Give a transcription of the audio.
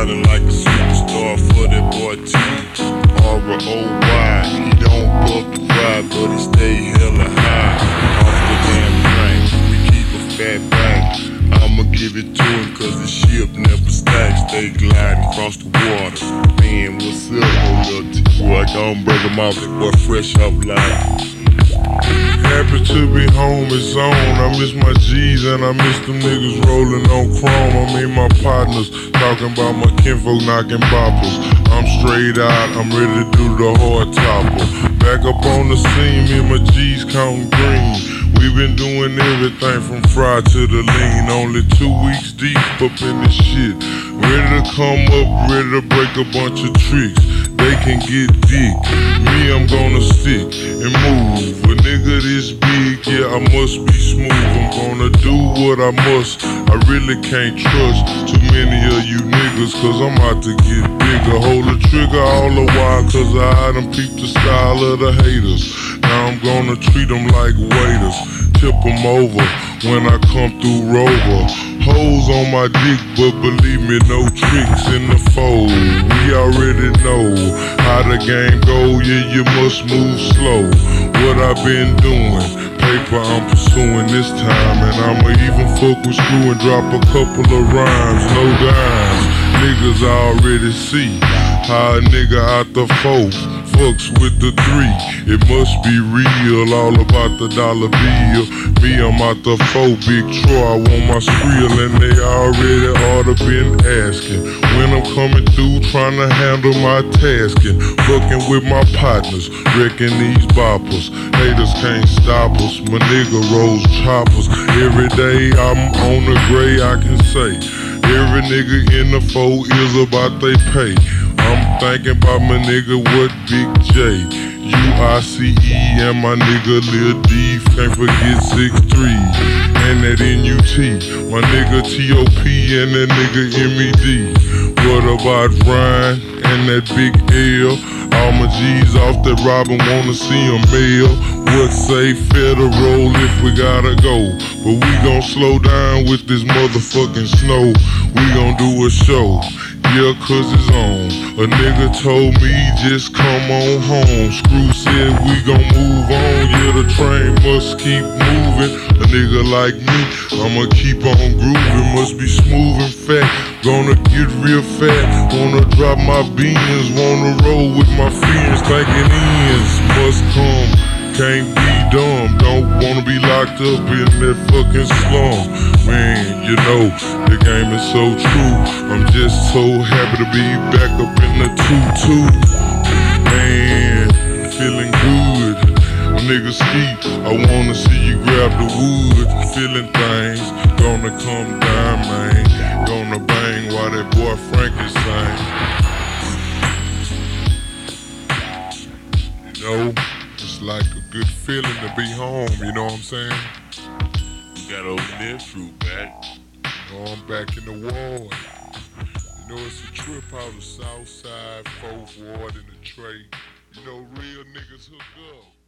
sounding like a superstar for that boy T. R O Y. He don't book the ride, but he stay hella high. Off the damn brain, we keep a fat bank. I'ma give it to him, cause the ship never stacks. They gliding across the water. Man, what's up? old up, T. Boy, I gon' break him off, that boy fresh up like. Happy to be home, it's on. I miss my G's and I miss them niggas rolling on chrome. I mean my partners talking about my kinfolk knocking boppers. I'm straight out, I'm ready to do the hard topper. Back up on the scene, me and my G's counting green. We've been doing everything from fry to the lean. Only two weeks deep up in this shit. Ready to come up, ready to break a bunch of tricks. Can get dick. Me, I'm gonna stick and move. A nigga this big, yeah, I must be smooth. I'm gonna do what I must. I really can't trust too many of you niggas, cause I'm out to get bigger. Hold the trigger all the while, cause I done peeped the style of the haters. Now I'm gonna treat them like waiters. Tip them over when I come through Rover. Hoes on my dick, but believe me, no tricks in the fold. Already know how the game go, yeah, you must move slow. What I've been doing, paper I'm pursuing this time, and I'ma even fuck with screw and drop a couple of rhymes, no dimes. Niggas already see. How a nigga out the four fucks with the three. It must be real, all about the dollar bill. Me, I'm out the four, big Troy, I want my skrill, and they already oughta been asking. When I'm coming through, trying to handle my tasking. Fucking with my partners, wrecking these boppers. Haters can't stop us, my nigga rolls choppers. Every day I'm on the gray, I can say. Every nigga in the four is about they pay. Thinking about my nigga, what Big J. U-I-C-E and my nigga Lil D. Can't forget 6'3 and that N-U-T. My nigga T-O-P and that nigga M-E-D. What about Ryan and that Big L? All my G's off that Robin wanna see a mail. What say federal if we gotta go? But we gon' slow down with this motherfucking snow. We gon' do a show yeah, cause it's on. A nigga told me just come on home. Screw said we gon' move on, yeah, the train must keep moving. A nigga like me, I'ma keep on grooving, must be smooth and fat. Gonna get real fat, wanna drop my beans, wanna roll with my friends, thinking ends must come. Can't be dumb, don't wanna be locked up in that fucking slum. Man, you know, the game is so true. I'm just so happy to be back up in the 2-2. Man, feeling good. My nigga ski, I wanna see you grab the wood. Feeling things, gonna come down, man. Gonna bang while that boy Frankie sing. You know, it's like a good feeling to be home, you know what I'm saying? You got over there, true back. You know, I'm back in the ward. You know, it's a trip out of South Side, Fourth Ward, in the tray. You know, real niggas hook up.